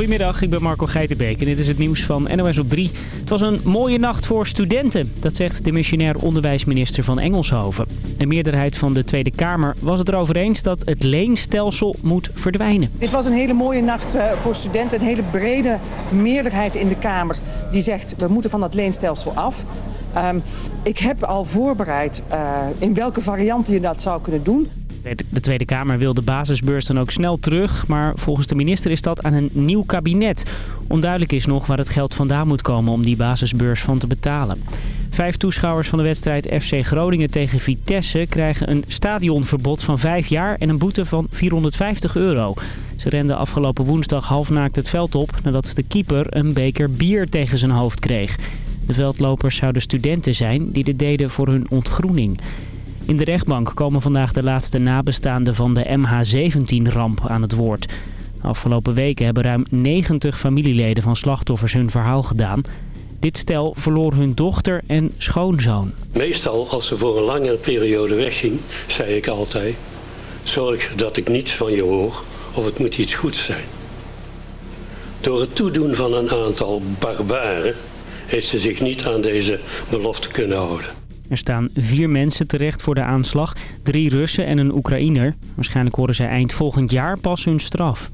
Goedemiddag, ik ben Marco Geitenbeek en dit is het nieuws van NOS op 3. Het was een mooie nacht voor studenten, dat zegt de missionair onderwijsminister van Engelshoven. Een meerderheid van de Tweede Kamer was het erover eens dat het leenstelsel moet verdwijnen. Dit was een hele mooie nacht eh, voor studenten, een hele brede meerderheid in de Kamer die zegt we moeten van dat leenstelsel af. Ehm, ik heb al voorbereid uh, in welke variant je dat zou kunnen doen. De Tweede Kamer wil de basisbeurs dan ook snel terug, maar volgens de minister is dat aan een nieuw kabinet. Onduidelijk is nog waar het geld vandaan moet komen om die basisbeurs van te betalen. Vijf toeschouwers van de wedstrijd FC Groningen tegen Vitesse krijgen een stadionverbod van vijf jaar en een boete van 450 euro. Ze renden afgelopen woensdag halfnaakt het veld op nadat de keeper een beker bier tegen zijn hoofd kreeg. De veldlopers zouden studenten zijn die dit deden voor hun ontgroening. In de rechtbank komen vandaag de laatste nabestaanden van de MH17-ramp aan het woord. Afgelopen weken hebben ruim 90 familieleden van slachtoffers hun verhaal gedaan. Dit stel verloor hun dochter en schoonzoon. Meestal als ze voor een langere periode wegging, zei ik altijd... zorg dat ik niets van je hoor of het moet iets goeds zijn. Door het toedoen van een aantal barbaren heeft ze zich niet aan deze belofte kunnen houden. Er staan vier mensen terecht voor de aanslag. Drie Russen en een Oekraïner. Waarschijnlijk horen zij eind volgend jaar pas hun straf.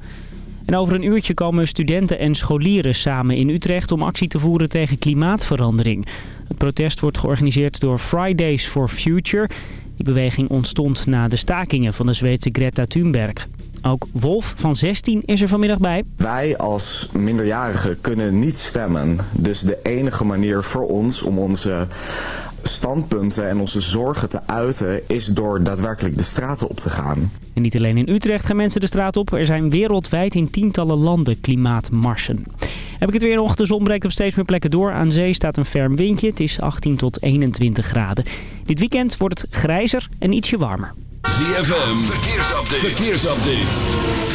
En over een uurtje komen studenten en scholieren samen in Utrecht om actie te voeren tegen klimaatverandering. Het protest wordt georganiseerd door Fridays for Future. Die beweging ontstond na de stakingen van de Zweedse Greta Thunberg. Ook Wolf van 16 is er vanmiddag bij. Wij als minderjarigen kunnen niet stemmen. Dus de enige manier voor ons om onze standpunten en onze zorgen te uiten is door daadwerkelijk de straten op te gaan. En niet alleen in Utrecht gaan mensen de straat op. Er zijn wereldwijd in tientallen landen klimaatmarsen. Heb ik het weer nog. De zon breekt op steeds meer plekken door. Aan zee staat een ferm windje. Het is 18 tot 21 graden. Dit weekend wordt het grijzer en ietsje warmer. ZFM, verkeersupdate. verkeersupdate.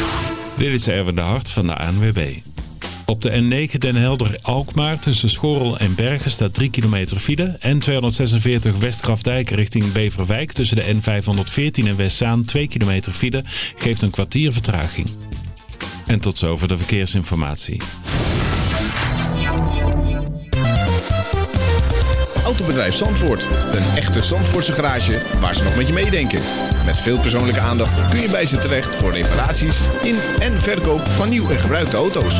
Dit is Erwin de Hart van de ANWB. Op de N9 Den Helder-Alkmaar tussen Schorrel en Bergen staat 3 kilometer file. N246 Westgrafdijk richting Beverwijk tussen de N514 en Westzaan 2 kilometer file. Geeft een kwartier vertraging. En tot zover de verkeersinformatie. Autobedrijf Zandvoort. Een echte Zandvoortse garage waar ze nog met je meedenken. Met veel persoonlijke aandacht kun je bij ze terecht voor reparaties in en verkoop van nieuw en gebruikte auto's.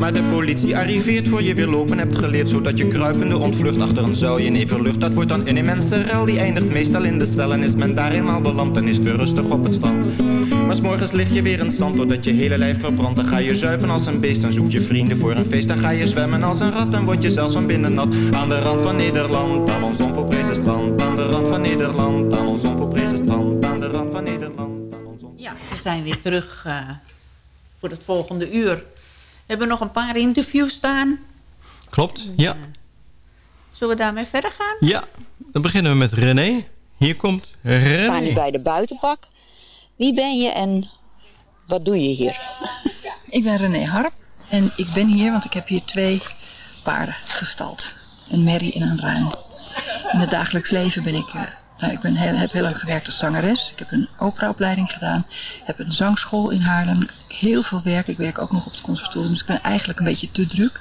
Maar de politie arriveert voor je weer lopen hebt geleerd Zodat je kruipende ontvlucht achter een zuilje neverlucht Dat wordt dan een immense rel, die eindigt meestal in de cel En is men daar eenmaal beland, dan is het weer rustig op het strand. Maar s'morgens lig je weer in het zand, doordat je hele lijf verbrandt. Dan ga je zuipen als een beest, dan zoek je vrienden voor een feest. Dan ga je zwemmen als een rat, dan word je zelfs van binnen nat. Aan de rand van Nederland, aan ons onvolprezen strand. Aan de rand van Nederland, aan ons onvolprezen strand. Aan de rand van Nederland Ja, we zijn weer terug eh, voor het volgende uur. We hebben nog een paar interviews staan. Klopt, ja. Zullen we daarmee verder gaan? Ja, dan beginnen we met René. Hier komt We staan nu René. bij de buitenbak. Wie ben je en wat doe je hier? Ik ben René Harp en ik ben hier, want ik heb hier twee paarden gestald. Een merrie en een ruim. In het dagelijks leven ben ik, eh, nou, ik ben heel, heb heel lang gewerkt als zangeres. Ik heb een operaopleiding gedaan. heb een zangschool in Haarlem. Heel veel werk. Ik werk ook nog op het conservatorium, dus ik ben eigenlijk een beetje te druk.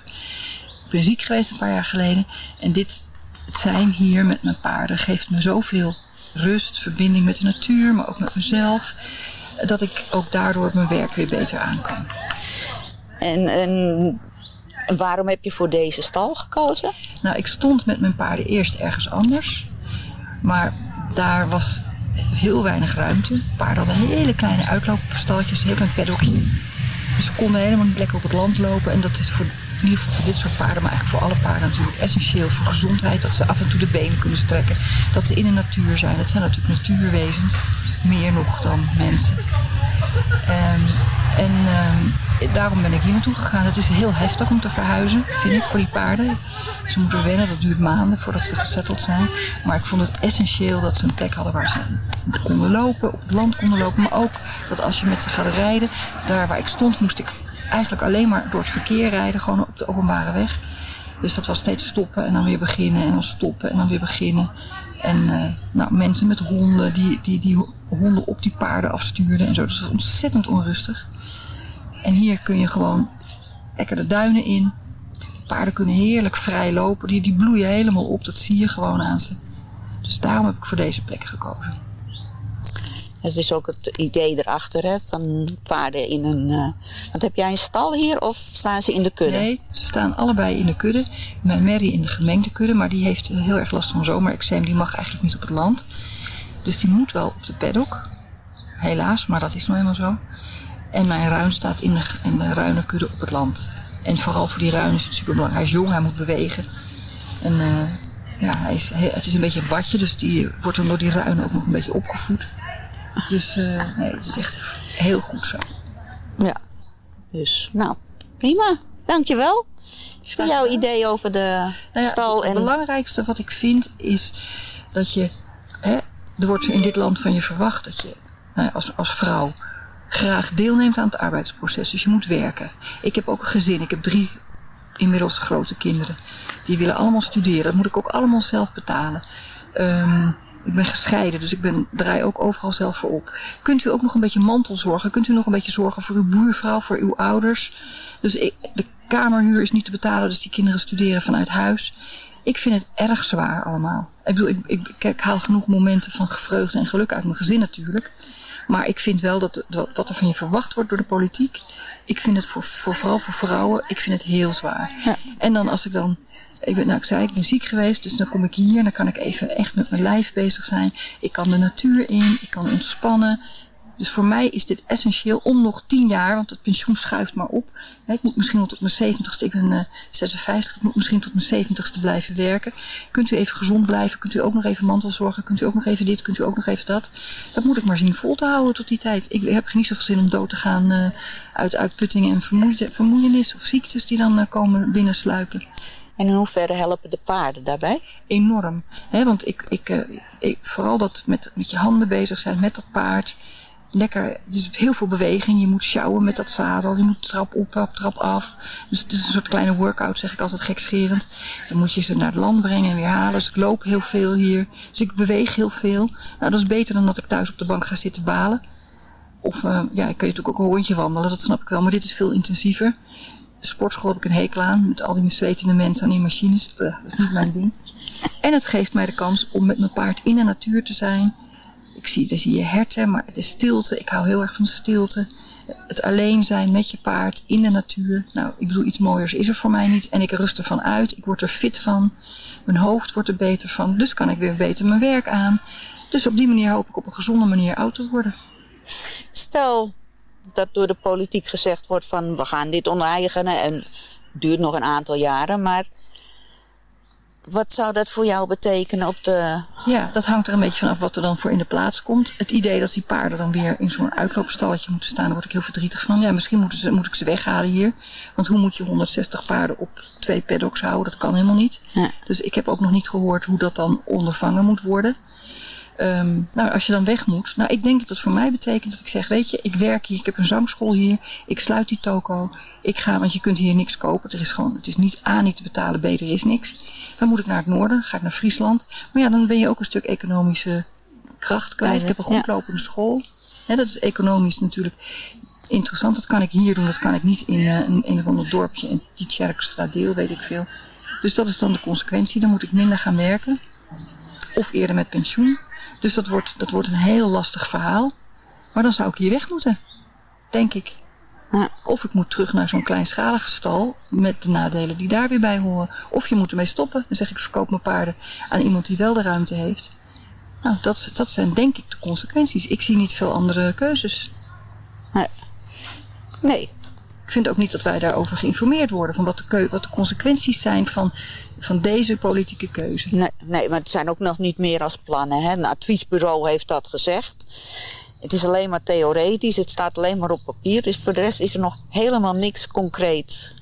Ik ben ziek geweest een paar jaar geleden. En dit, het zijn hier met mijn paarden geeft me zoveel rust, verbinding met de natuur, maar ook met mezelf. Dat ik ook daardoor mijn werk weer beter aan kan. En, en waarom heb je voor deze stal gekozen? Nou, ik stond met mijn paarden eerst ergens anders. Maar daar was heel weinig ruimte. Paarden hadden hele kleine uitloopstalletjes, heel klein paddockje. Dus ze konden helemaal niet lekker op het land lopen. En dat is voor, in ieder geval voor dit soort paarden, maar eigenlijk voor alle paarden natuurlijk essentieel voor gezondheid. Dat ze af en toe de benen kunnen strekken. Dat ze in de natuur zijn. Dat zijn natuurlijk natuurwezens. Meer nog dan mensen. Ehm, en ehm, daarom ben ik hier naartoe gegaan. Het is heel heftig om te verhuizen, vind ik, voor die paarden. Ze moeten wennen, dat duurt maanden voordat ze gesetteld zijn. Maar ik vond het essentieel dat ze een plek hadden waar ze konden lopen, op het land konden lopen. Maar ook dat als je met ze gaat rijden, daar waar ik stond, moest ik eigenlijk alleen maar door het verkeer rijden, gewoon op de openbare weg. Dus dat was steeds stoppen en dan weer beginnen en dan stoppen en dan weer beginnen. En eh, nou, mensen met honden die, die die honden op die paarden afstuurden en zo. Dat was ontzettend onrustig. En hier kun je gewoon lekker de duinen in. Paarden kunnen heerlijk vrij lopen. Die, die bloeien helemaal op. Dat zie je gewoon aan ze. Dus daarom heb ik voor deze plek gekozen. Dat is ook het idee erachter, hè, van paarden in een... eh, Want heb jij een stal hier of staan ze in de kudde? Nee, ze staan allebei in de kudde. Mijn Mary in de gemengde kudde, maar die heeft heel erg last van zomerexeem. Die mag eigenlijk niet op het land. Dus die moet wel op de paddock. Helaas, maar dat is nou eenmaal zo. En mijn ruin staat in de, in de ruine kudde op het land. En vooral voor die ruin is het super belangrijk. Hij is jong, hij moet bewegen. En eh, ja, hij is, hij- het is een beetje een badje, dus die wordt dan door die ruinen ook nog een beetje opgevoed. Dus eh, nee, het is echt heel goed zo. Ja. Dus, nou, prima. Dankjewel. Voor jouw idee over de Nou ja, stal. Het En belangrijkste wat ik vind is dat je. Hè, er wordt in dit land van je verwacht dat je nou ja, als, als vrouw graag deelneemt aan het arbeidsproces. Dus je moet werken. Ik heb ook een gezin. Ik heb drie inmiddels grote kinderen. Die willen allemaal studeren. Dat moet ik ook allemaal zelf betalen. Ehm, ik ben gescheiden, dus ik ben, draai ook overal zelf voor op. Kunt u ook nog een beetje mantelzorgen? Kunt u nog een beetje zorgen voor uw buurvrouw, voor uw ouders? Dus ik, de kamerhuur is niet te betalen, dus die kinderen studeren vanuit huis. Ik vind het erg zwaar allemaal. Ik bedoel, ik, ik, ik, ik haal genoeg momenten van vreugde en geluk uit mijn gezin natuurlijk. Maar ik vind wel dat dat wat er van je verwacht wordt door de politiek. Ik vind het voor, voor vooral voor vrouwen, ik vind het heel zwaar. En dan als ik dan, ik ben, nou ik zei, ik ben ziek geweest, dus dan kom ik hier en dan kan ik even echt met mijn lijf bezig zijn. Ik kan de natuur in, ik kan ontspannen. Dus voor mij is dit essentieel om nog tien jaar, want het pensioen schuift maar op. Ik moet misschien wel tot mijn 70ste, ik ben eh, 56, ik moet misschien tot mijn 70ste blijven werken. Kunt u even gezond blijven? Kunt u ook nog even mantelzorgen? Kunt u ook nog even dit? Kunt u ook nog even dat? Dat moet ik maar zien vol te houden tot die tijd. Ik heb niet zoveel zin om dood te gaan eh, uit uitputting en vermoeienis of ziektes die dan eh, komen binnensluipen. En in hoeverre helpen de paarden daarbij? Enorm. Hè, want ik, ik, eh, ik, vooral dat met, met je handen bezig zijn met dat paard. Lekker, is heel veel beweging. Je moet sjouwen met dat zadel. Je moet trap op, trap, af. Dus het is een soort kleine workout, zeg ik altijd gekscherend. Dan moet je ze naar het land brengen en weer halen. Dus ik loop heel veel hier. Dus ik beweeg heel veel. Nou, dat is beter dan dat ik thuis op de bank ga zitten balen. Of eh, ja, ik kun je natuurlijk ook een rondje wandelen, dat snap ik wel. Maar dit is veel intensiever. Sportschool heb ik een hekel aan. Met al die zwetende mensen aan die machines. Dat is niet mijn ding. En het geeft mij de kans om met mijn paard in de natuur te zijn. Ik zie, daar zie je herten, maar de stilte. Ik hou heel erg van stilte. Het alleen zijn met je paard in de natuur. Nou, ik bedoel, iets mooiers is er voor mij niet. En ik rust ervan uit. Ik word er fit van. Mijn hoofd wordt er beter van. Dus kan ik weer beter mijn werk aan. Dus op die manier hoop ik op een gezonde manier oud te worden. Stel dat door de politiek gezegd wordt van we gaan dit onteigenen en duurt nog een aantal jaren, maar wat zou dat voor jou betekenen op de... Ja, dat hangt er een beetje vanaf wat er dan voor in de plaats komt. Het idee dat die paarden dan weer in zo'n uitloopstalletje moeten staan, daar word ik heel verdrietig van. Ja, misschien moeten ze, moet ik ze weghalen hier. Want hoe moet je 160 paarden op twee paddocks houden? Dat kan helemaal niet. Dus ik heb ook nog niet gehoord hoe dat dan ondervangen moet worden. Ehm, nou, als je dan weg moet. Nou, ik denk dat het voor mij betekent dat ik zeg, weet je, ik werk hier, ik heb een zangschool hier, ik sluit die toko, ik ga, want je kunt hier niks kopen. Er is gewoon, het is niet A niet te betalen, B er is niks. Dan moet ik naar het noorden, ga ik naar Friesland. Maar ja, dan ben je ook een stuk economische kracht kwijt. Ik heb een goed lopende school. Dat is economisch natuurlijk interessant. Dat kan ik hier doen, dat kan ik niet in eh, een, een of ander dorpje in die Tjerkstraat deel, weet ik veel. Dus dat is dan de consequentie. Dan moet ik minder gaan werken. Of eerder met pensioen. Dus dat wordt, dat wordt een heel lastig verhaal. Maar dan zou ik hier weg moeten. Denk ik. Of ik moet terug naar zo'n kleinschalige stal. Met de nadelen die daar weer bij horen. Of je moet ermee stoppen. Dan zeg ik verkoop mijn paarden aan iemand die wel de ruimte heeft. Nou, dat, dat zijn denk ik de consequenties. Ik zie niet veel andere keuzes. Nee. Ik vind ook niet dat wij daarover geïnformeerd worden. Van wat de, keu- wat de consequenties zijn van, van deze politieke keuze. Nee, nee, maar het zijn ook nog niet meer als plannen. Hè? Een adviesbureau heeft dat gezegd. Het is alleen maar theoretisch, het staat alleen maar op papier. Dus voor de rest is er nog helemaal niks concreet.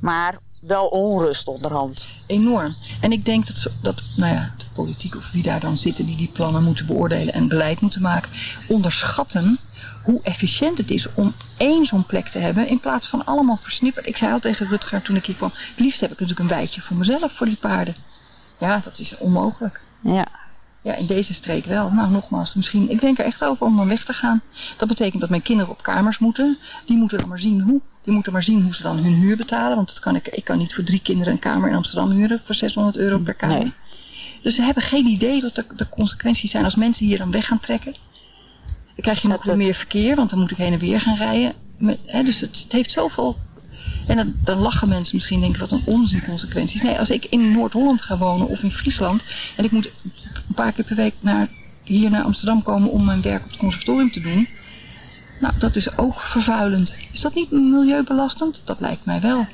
Maar wel onrust onderhand. Enorm. En ik denk dat, dat nou ja, de politiek of wie daar dan zitten die die plannen moeten beoordelen en beleid moeten maken, onderschatten hoe efficiënt het is om één zo'n plek te hebben in plaats van allemaal versnipperd. Ik zei al tegen Rutger toen ik hier kwam, het liefst heb ik natuurlijk een weidje voor mezelf, voor die paarden. Ja, dat is onmogelijk. Ja. Ja, in deze streek wel. Nou, nogmaals, misschien. Ik denk er echt over om dan weg te gaan. Dat betekent dat mijn kinderen op kamers moeten. Die moeten dan maar zien hoe. Die moeten maar zien hoe ze dan hun huur betalen. Want dat kan ik, ik kan niet voor drie kinderen een kamer in Amsterdam huren voor 600 euro per kamer. Dus ze hebben geen idee wat de, de consequenties zijn als mensen hier dan weg gaan trekken. Dan krijg je nog weer meer verkeer, want dan moet ik heen en weer gaan rijden. Met, hè, dus het, het heeft zoveel. En dan, dan lachen mensen misschien denken wat een onzin consequenties. Nee, als ik in Noord-Holland ga wonen of in Friesland en ik moet een paar keer per week naar, hier naar Amsterdam komen om mijn werk op het conservatorium te doen. Nou, dat is ook vervuilend. Is dat niet milieubelastend? Dat lijkt mij wel.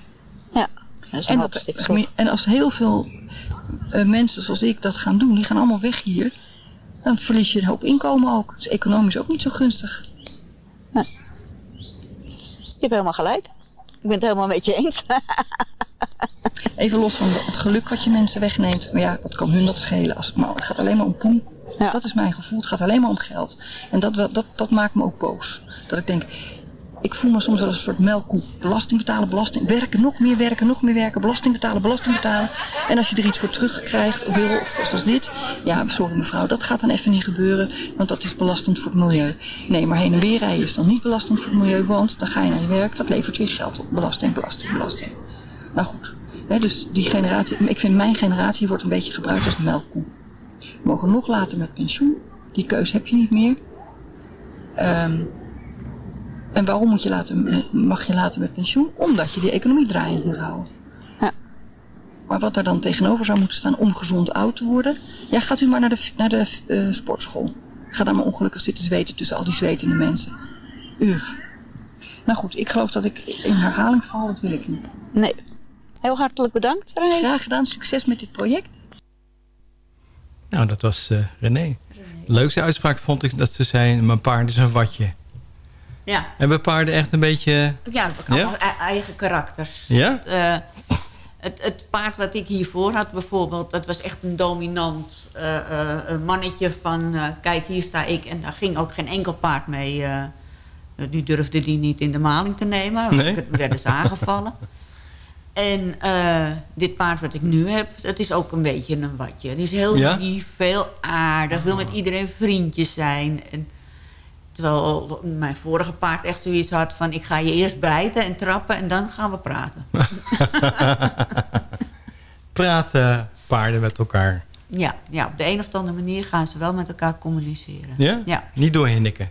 Ja, dat is en, dat, en als heel veel eh, mensen zoals ik dat gaan doen, die gaan allemaal weg hier. Dan verlies je een hoop inkomen ook. Dus economisch ook niet zo gunstig. Je hebt helemaal gelijk. Ik ben het helemaal met je eens. Even los van het geluk wat je mensen wegneemt. Maar ja, wat kan hun dat schelen? Als het, maar, het gaat alleen maar om poen. Dat is mijn gevoel. Het gaat alleen maar om geld. En dat, dat, dat maakt me ook boos. Dat ik denk, ik voel me soms wel als een soort melkkoe. Belasting betalen, belasting. Werken, nog meer werken, nog meer werken. Belasting betalen, belasting betalen. En als je er iets voor terugkrijgt of wil, of zoals dit. Ja, sorry mevrouw, dat gaat dan even niet gebeuren. Want dat is belastend voor het milieu. Nee, maar heen en weer rijden is dan niet belastend voor het milieu. Want dan ga je naar je werk, dat levert weer geld op. Belasting, belasting, belasting. Nou goed. Dus die generatie, ik vind mijn generatie wordt een beetje gebruikt als melkkoe. We mogen nog later met pensioen. Die keus heb je niet meer. Ehm, en waarom moet je later, met- mag je later met pensioen? Omdat je die economie draaiend moet houden. Maar wat er dan tegenover zou moeten staan om gezond oud te worden. Ja, gaat u maar naar de, naar de eh, sportschool. Ga daar maar ongelukkig zitten zweten tussen al die zwetende mensen. Ugh. Nou goed, ik geloof dat ik in herhaling val. Dat wil ik niet. Nee. Heel hartelijk bedankt, René. Graag gedaan. Succes met dit project. Nou, dat was eh, René. De leukste uitspraak vond ik dat ze zei... mijn paard is een watje. Ja. Hebben paarden echt een beetje... Ja, allemaal e- eigen karakters. Ja? Het, eh, het, het paard wat ik hiervoor had bijvoorbeeld... dat was echt een dominant eh, eh, een mannetje van... kijk, hier sta ik. En daar ging ook geen enkel paard mee. die durfde die niet in de maling te nemen. Want Nee? er werden ze aangevallen. En dit paard wat ik nu heb, dat is ook een beetje een watje. Die is heel Ja? lief, veel aardig, wil met iedereen vriendjes zijn. En, terwijl mijn vorige paard echt zoiets had van... ik ga je eerst bijten en trappen en dan gaan we praten. Praten paarden met elkaar. ja, ja, op de een of andere manier gaan ze wel met elkaar communiceren. Ja? ja. Niet doorhinnikken.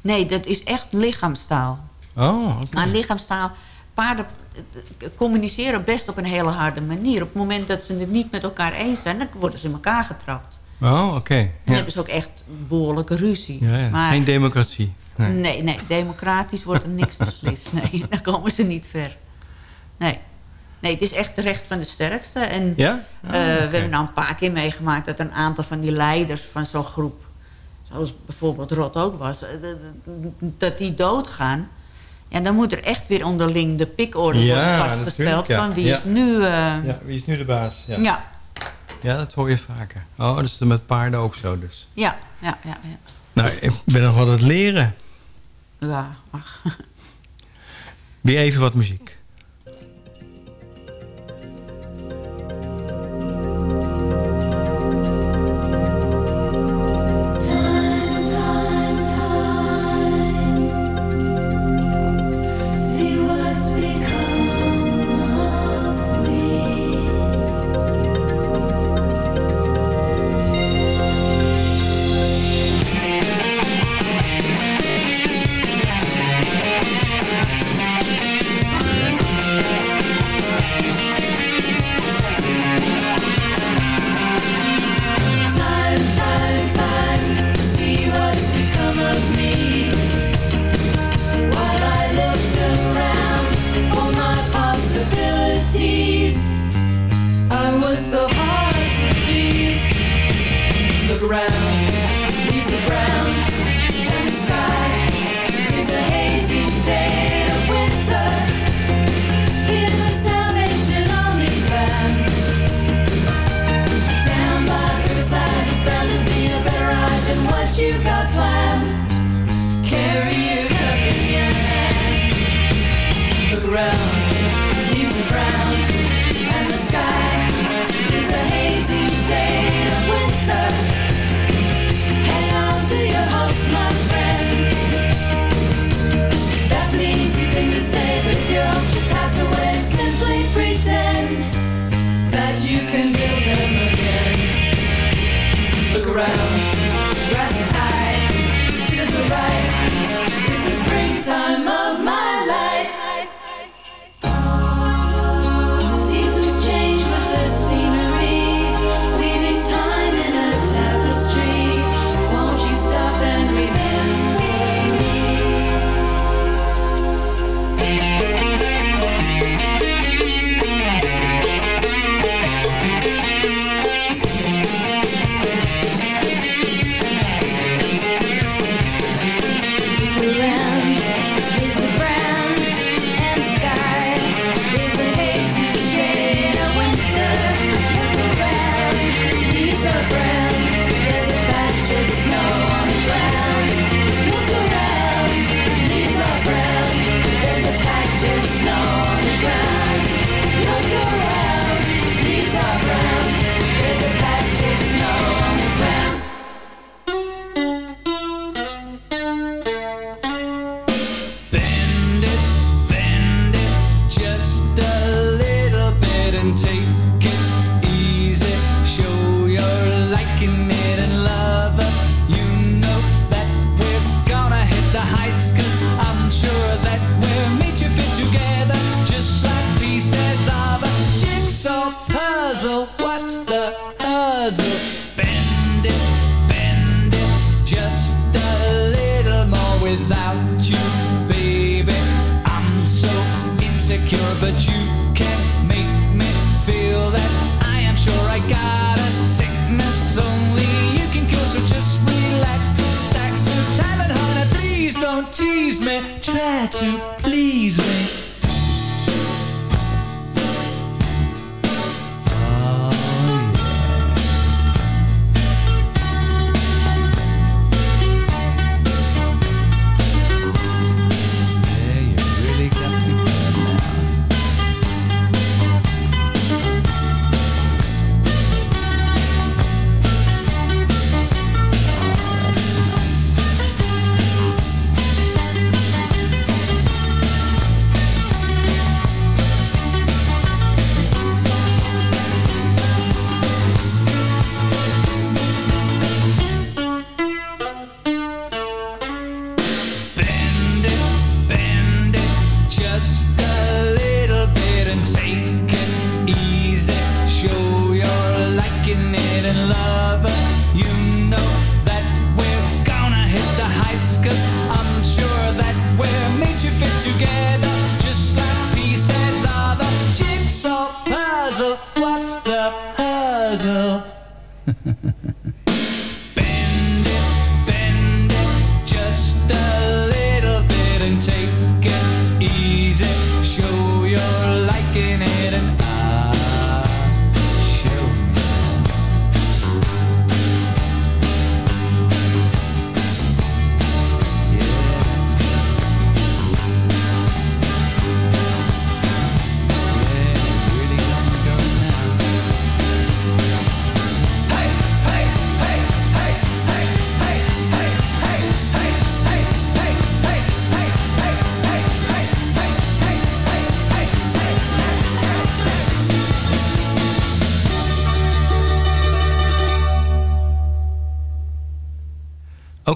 Nee, dat is echt lichaamstaal. Oh, oké. Maar lichaamstaal, paarden eh, communiceren best op een hele harde manier. Op het moment dat ze het niet met elkaar eens zijn, dan worden ze in elkaar getrapt. Oh, oké. Dan Ja. hebben ze ook echt behoorlijke ruzie. Ja, ja. Maar, Geen democratie. Nee. nee. nee, democratisch wordt er niks beslist. Nee, daar komen ze niet ver. Nee. Nee, het is echt de recht van de sterkste. En Ja? eh, Ah, we hebben nou een paar keer meegemaakt... dat een aantal van die leiders van zo'n groep... zoals bijvoorbeeld Rot ook was... eh, dat die doodgaan... Ja, dan moet er echt weer onderling de pikorde worden vastgesteld... van wie is nu... eh, Ja, wie is nu de baas? Ja. Ja. Dat hoor je vaker. Oh, dat is met paarden ook zo dus. Ja, ja, ja, ja. Nou, ik ben nog wat aan het leren. Ja, ach. Weer even wat muziek.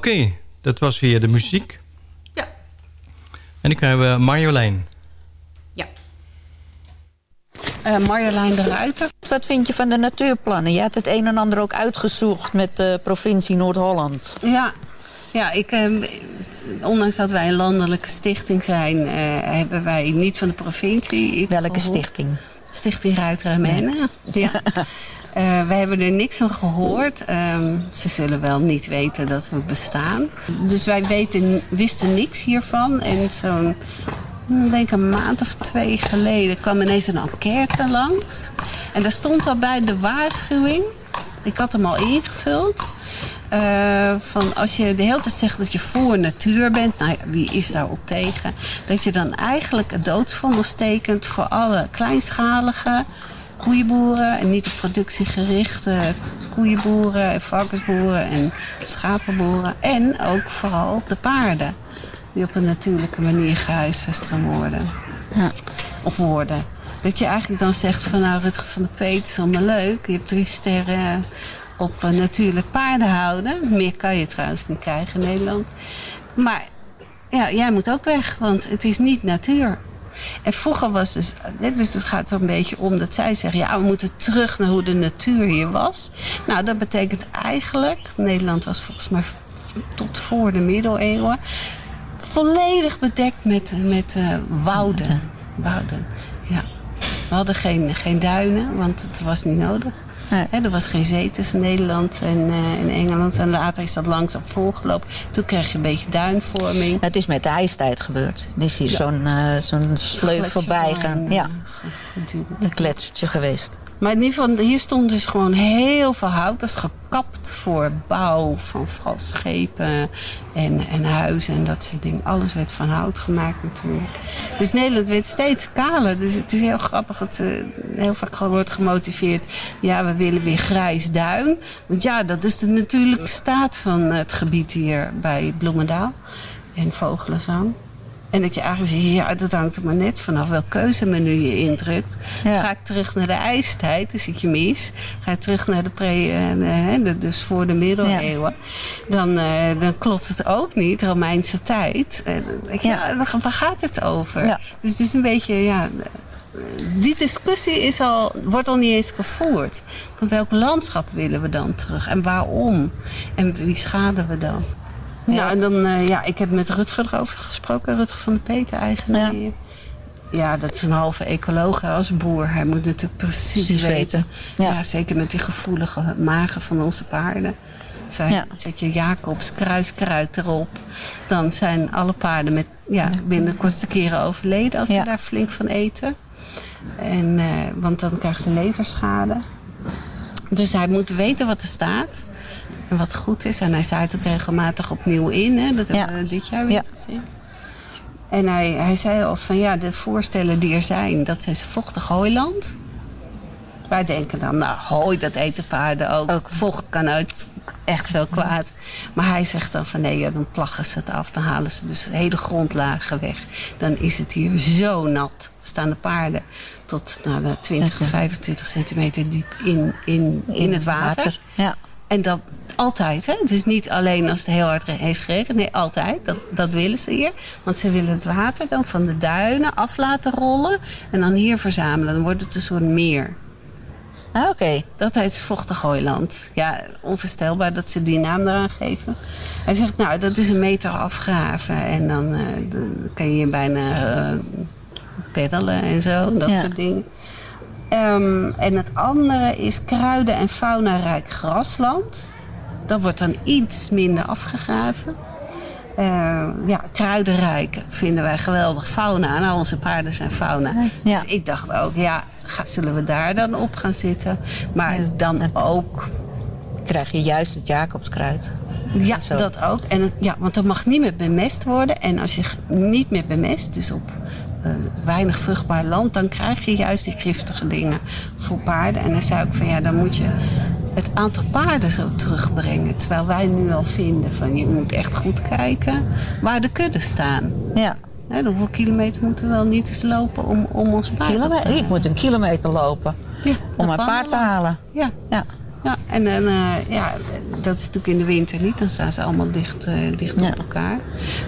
Oké, dat was weer de muziek. Ja. En nu krijgen we Marjolein. Eh, Marjolein de Ruiter. Wat vind je van de natuurplannen? Je hebt het een en ander ook uitgezocht met de provincie Noord-Holland. Ja, ja ik, eh, ondanks dat wij een landelijke stichting zijn, eh, hebben wij niet van de provincie iets Welke gehoord. stichting? Stichting Ruiter en. Ja. Eh, we hebben er niks van gehoord. Ehm, ze zullen wel niet weten dat we bestaan. Dus wij weten, wisten niks hiervan. En zo'n, denk een maand of twee geleden, kwam ineens een enquête langs. En daar stond al bij de waarschuwing. Ik had hem al ingevuld. Eh, van als je de hele tijd zegt dat je voor natuur bent, nou ja, wie is daarop tegen? Dat je dan eigenlijk het voor alle kleinschalige koeienboeren en niet op productiegerichte koeienboeren en varkensboeren en schapenboeren. En ook vooral de paarden die op een natuurlijke manier gehuisvest gaan worden. Of worden. Dat je eigenlijk dan zegt van nou Rutger van der Peet is allemaal leuk. Je hebt drie sterren op natuurlijk paarden houden. Meer kan je trouwens niet krijgen in Nederland. Maar ja, jij moet ook weg, want het is niet natuur. En vroeger was dus, dus het gaat er een beetje om dat zij zeggen, ja, we moeten terug naar hoe de natuur hier was. Nou, dat betekent eigenlijk, Nederland was volgens mij tot voor de middeleeuwen, volledig bedekt met, met eh, wouden. Wouden, ja. We hadden geen, geen duinen, want het was niet nodig. Er was geen zee tussen Nederland en, eh, en Engeland. En later is dat langzaam volgelopen. Toen kreeg je een beetje duinvorming. Het is met de ijstijd gebeurd. Er is hier Ja. zo'n eh, zo'n sleuf voorbij gaan. Ja, Natuurlijk. een kletsertje geweest. Maar in ieder geval, hier stond dus gewoon heel veel hout. Dat is gekapt voor bouw van vooral schepen en, en huizen en dat soort dingen. Alles werd van hout gemaakt natuurlijk. Dus Nederland werd steeds kaler. Dus het is heel grappig dat eh, heel vaak wordt gemotiveerd. Ja, we willen weer grijs duin. Want ja, dat is de natuurlijke staat van het gebied hier bij Bloemendaal. En Vogelenzang. En dat je eigenlijk zegt, ja, dat hangt er maar net vanaf welk keuzemenu je indrukt. Ga ik terug naar de ijstijd, dan zit je mis. Ga je terug naar de pre, eh, eh, de- dus voor de middeleeuwen, dan, eh, dan klopt het ook niet, Romeinse tijd. En je, ja. dan, waar gaat het over? Ja. Dus het is een beetje, ja, die discussie is al, wordt al niet eens gevoerd. Van welk landschap willen we dan terug en waarom? En wie schaden we dan? Nou, en dan, eh, ja, ik heb met Rutger erover gesproken, Rutger van de Peter, eigenaar hier. Ja, dat is een halve ecoloog als boer. Hij moet natuurlijk precies, Precies weten. weten. Ja. zeker met die gevoelige magen van onze paarden. Zij, Ja. Zet je Jacobs kruiskruid erop. Dan zijn alle paarden met, ja, binnen kortste keren overleden als Ja. ze daar flink van eten. En, eh, want dan krijgen ze leverschade. Dus hij moet weten wat er staat. Wat goed is. En hij zaait ook regelmatig opnieuw in. Hè? Dat hebben we dit jaar weer gezien. En hij, hij zei al van ja, de voorstellen die er zijn, dat is vochtig hooiland. Wij denken dan, nou, hooi, dat eten paarden ook. Vocht kan uit echt veel kwaad. Maar hij zegt dan van nee, ja, dan plaggen ze het af. Dan halen ze dus hele grondlagen weg. Dan is het hier zo nat. Staan de paarden tot nou, de 20, 25 centimeter diep in, in, in, het water. Ja. En dat altijd, hè? Dus niet alleen als het heel hard heeft geregend. Nee, altijd. Dat, dat willen ze hier. Want ze willen het water dan van de duinen af laten rollen. En dan hier verzamelen. Dan wordt het een soort meer. Ah, Oké. Dat heet vochtig hooiland. Ja, onvoorstelbaar dat ze die naam eraan geven. Hij zegt, nou, dat is een meter afgraven. En dan, dan kan je bijna eh, peddelen en zo. Dat Ja. soort dingen. Ehm, en het andere is kruiden- en faunarijk grasland. Dat wordt dan iets minder afgegraven. Eh, ja, kruidenrijk vinden wij geweldig. Fauna, nou onze paarden zijn fauna. Dus ik dacht ook, ja, ga, zullen we daar dan op gaan zitten? Maar dan ook... Krijg je juist het Jacobskruid. Ja, Zo. dat ook. En, het- ja, want dat mag niet meer bemest worden. En als je niet meer bemest, dus op eh, weinig vruchtbaar land... dan krijg je juist die giftige dingen voor paarden. En dan zei ik van ja, dan moet je het aantal paarden zo terugbrengen. Terwijl wij nu al vinden van je moet echt goed kijken waar de kudden staan. Ja. Hè, hoeveel kilometer moeten we wel niet eens lopen om, om ons paard te Kilometer, ik halen? moet een kilometer lopen om mijn paard te halen. Ja. Ja. Ja, en dan, eh, ja, dat is natuurlijk in de winter niet. Dan staan ze allemaal dicht, eh, dicht op elkaar.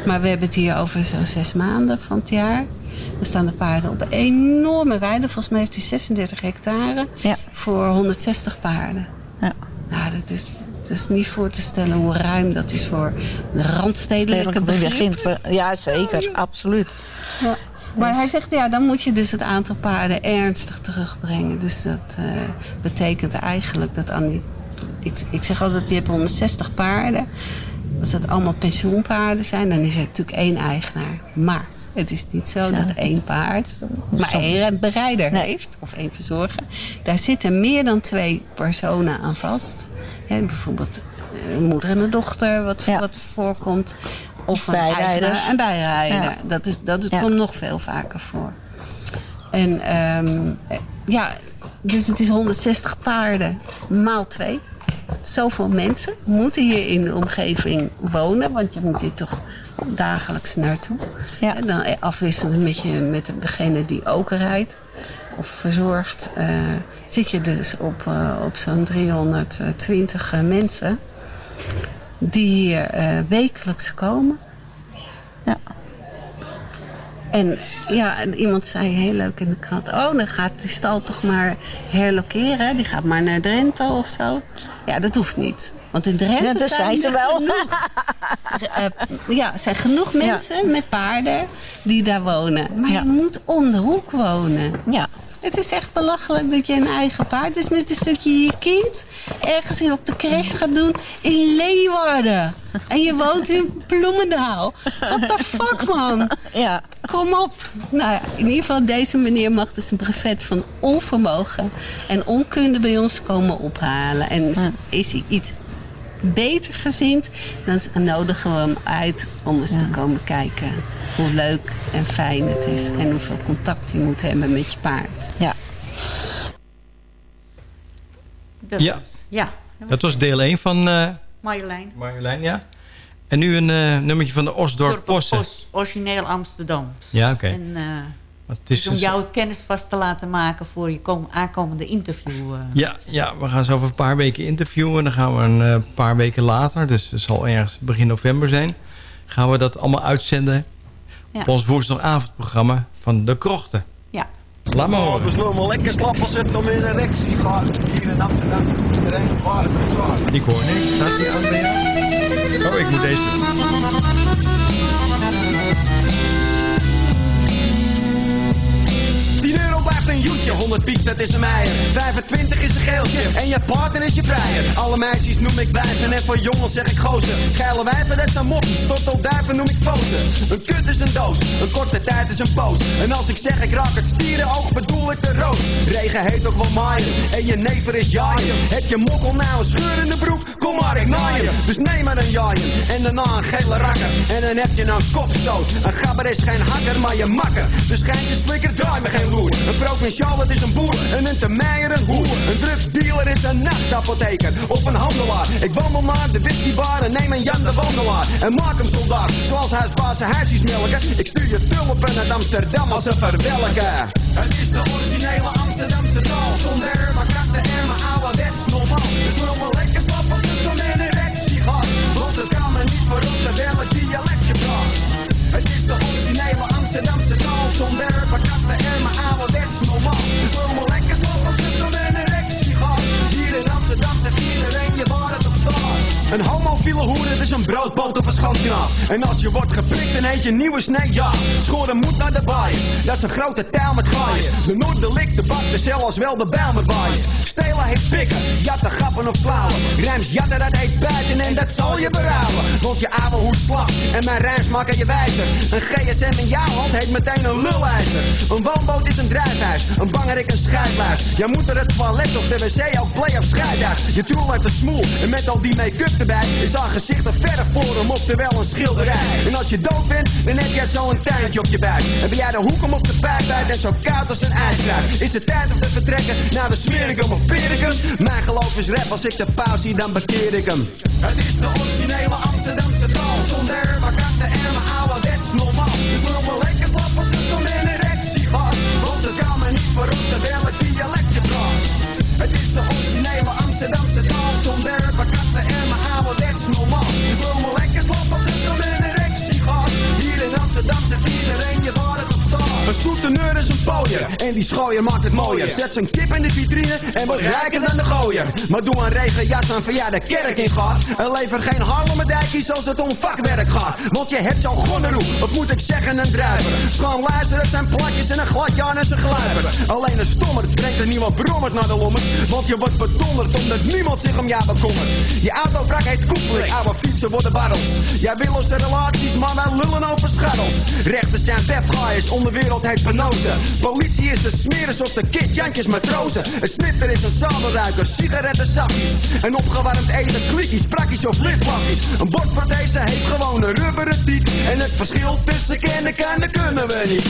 Maar we hebben het hier over zo'n zes maanden van het jaar. Dan staan de paarden op een enorme weide. Volgens mij heeft hij 36 hectare. Voor 160 paarden. Nou, dat is, dat is niet voor te stellen hoe ruim dat is voor een randstedelijke Stedelijke begrip. begrip. Ja, zeker. Absoluut. Ja. Maar hij zegt, ja, dan moet je dus het aantal paarden ernstig terugbrengen. Dus dat eh, betekent eigenlijk dat aan die... Ik, ik zeg altijd, je hebt 160 paarden. Als dat allemaal pensioenpaarden zijn, dan is er natuurlijk één eigenaar. Maar het is niet zo dat één paard maar één bereider heeft. Of één verzorger. Daar zitten meer dan twee personen aan vast. Bijvoorbeeld een moeder en een dochter, wat, wat voorkomt. Of een Bijrijders. eigenaar en bijrijder. Ja. Dat, is, dat is, komt nog veel vaker voor. En ehm, eh, ja, dus het is 160 paarden maal twee. Zoveel mensen moeten hier in de omgeving wonen, want je moet hier toch dagelijks naartoe. En dan afwisselen met, je, met degene die ook rijdt of verzorgt, eh, zit je dus op, eh, op zo'n 320 eh, mensen die hier wekelijks komen. Ja. En ja, en iemand zei heel leuk in de krant... oh, dan gaat die stal toch maar herlokeren. Die gaat maar naar Drenthe of zo. Ja, dat hoeft niet. Want in Drenthe Ja, dat zijn ze wel. genoeg, eh, ja, er zijn genoeg mensen met paarden die daar wonen. Maar je moet om de hoek wonen. Ja. Het is echt belachelijk dat je een eigen paard... Is net als dat je je kind ergens op de crash gaat doen in Leeuwarden. En je woont in Bloemendaal. What the fuck, man? Ja. Kom op. Nou ja, in ieder geval deze meneer mag dus een brevet van onvermogen en onkunde bij ons komen ophalen. En is, is hij iets beter gezind, dan nodigen we hem uit om eens te komen kijken hoe leuk en fijn het is en hoeveel contact hij moet hebben met je paard. Ja. Dat Ja. was- ja. Dat was deel 1 van eh Marjolein. Marjolein, ja. En nu een eh, nummertje van de Osdorp Possen. Post, origineel Amsterdam. Ja, oké. En eh, Want Het is dus om dus- jouw kennis vast te laten maken voor je kom- aankomende interview. eh. Ja, ja, we gaan zo over een paar weken interviewen. Dan gaan we een eh, paar weken later, dus het zal ergens begin november zijn... gaan we dat allemaal uitzenden Ja. op ons woensdagavondprogramma van De Krochten. Ja. Laat maar horen. Dus nog maar lekker slap als het om in een erectie gaat. Hier in Amsterdam. Iedereen waar het Ik hoor niks. Staat die aan? Oh, ik moet deze doen. Blijft een joet paaltje 100 piek, dat is een meijer. 25 is een geeltje En je partner is je vrijer. Alle meisjes noem ik wijven En voor jongens zeg ik gozer. Geile wijven, dat zijn moppies Tortelduiven noem ik fozen. Een kut is een doos Een korte tijd is een poos. En als ik zeg ik raak het stierenoog Bedoel ik de roos. Regen heet ook wel maaien En je never is jaaien. Heb je mokkel nou een scheur in de broek? Kom maar ik naaien. Dus neem maar een jaaien En daarna een gele rakker. En dan heb je een kopstoot. Een gabber is geen hakker maar je makker. Dus schijntje slikker draai me geen loer Een provinciaal het is een boer En een termeijer een hoer. Een drugsdealer is een nachtapotheker Of een handelaar. Ik wandel naar de whiskybar En neem een Jan de wandelaar. En maak hem soldaat Zoals huisbaas zijn huisjes melken. Ik stuur je tulpen naar Amsterdam als ze verwelken Het is de originele Amsterdamse taal. Zonder maar katten en mijn ouderwets normaal. Dus wil me lekker slap als het in een erectie gaat. Want het kan me niet verrotten welk dialect je praat Het is de originele Amsterdamse taal Zonder maar katten en mijn ouderwets normaal Dus wil me lekker slap een homofiele hoer, is een broodboot op een schandknaap. En als je wordt geprikt, dan eet je een nieuwe snee, ja. Schoren moet naar de baaiers, dat is een grote taal met gaaiers. De Noorderlik, de bak, de cel als wel de Bijlmerbaaiers. Stelen heet pikken, jatten, gappen of flauwen. Rijms jatten, dat heet buiten en dat zal je berouwen. Want je ouwe hoed slag en mijn rijms maken je wijzer. Een GSM in jouw hand heet meteen een lulijzer. Een woonboot is een drijfhuis, een bangerik een schuitluis. Jij moet er het toilet of de wc ook play of schuithuis. Je troel uit de smoel en met al die make-up erbij is haar gezicht een verf voor hem, oftewel een schilderij. En als je dood bent, dan heb jij zo'n tuintje op je buik. En ben jij de hoek om of de pijp uit en zo koud als een ijsstruik. Is het tijd om te vertrekken naar de Smerigum of Perigum? Mijn geloof is rap, als ik de pauze zie, dan bekeer ik hem. Het is de originele Amsterdamse taal, zonder katten en mijn ouderwets normaal. Dus me lekker slap En die schooier maakt het mooier. Zet zijn kip in de vitrine En wordt rijker dan de gooier. Maar doe een regenjas aan van jij de kerk in gaat. En lever geen harlemmerdijkies als het om vakwerk gaat. Want je hebt zo'n gonneroe Of moet ik zeggen een druiver Schoon luisteren het zijn platjes en een gladje aan en zijn gluiper Alleen een stommer brengt er niemand brommerd naar de lommer. Want je wordt bedonderd omdat niemand zich om jou bekommert. Je autovrak heet koepeling, oude fietsen worden barrels. Jij wil losse relaties, maar wij lullen over scharrels Rechters zijn defgaaiers, onderwereld heet penose Politie is de smeres of de kitjantjes matrozen. Een snifter is een zadelruiker, sigaretten zakjes. En opgewarmd eten, klikkies, prakkies of liftwaffies Een borstprothese heeft gewoon een rubberen tiet. En het verschil tussen kennen dat kunnen we niet.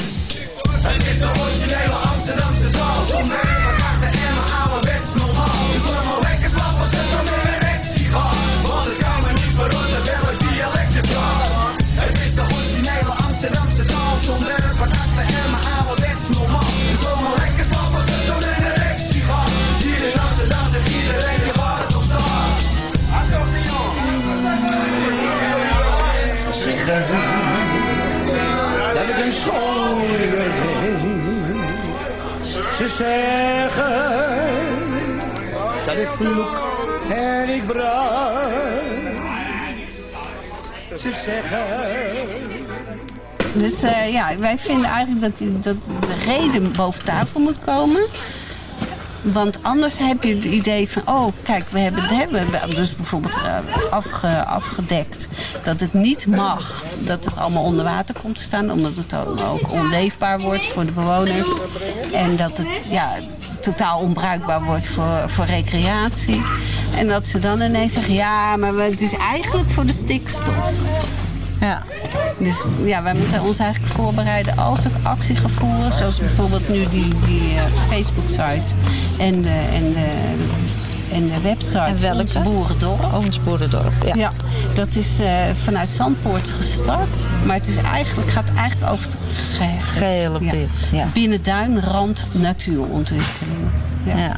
Het is de originele Amsterdamse taal zeggen dat ik vloek en ik bruik. Ze zeggen... Dus eh, ja, wij vinden eigenlijk dat, dat de reden boven tafel moet komen. Want anders heb je het idee van, oh kijk, we hebben, we hebben dus bijvoorbeeld eh, afge, afgedekt dat het niet mag dat het allemaal onder water komt te staan, omdat het ook onleefbaar wordt voor de bewoners. En dat het ja, totaal onbruikbaar wordt voor, voor recreatie. En dat ze dan ineens zeggen, ja, maar het is eigenlijk voor de stikstof. Ja. Dus ja, wij moeten ons eigenlijk voorbereiden als we actie gaan voeren. Zoals bijvoorbeeld nu die, die eh, Facebook-site en de, en de, en de website En welke? Ons Boerendorp. Ons Boerendorp, ja. dat is eh, vanuit Zandpoort gestart. Maar het is eigenlijk, gaat eigenlijk over het ge- Gehele ja. bi- ja. binnenduin, rand, natuurontwikkeling. Ja.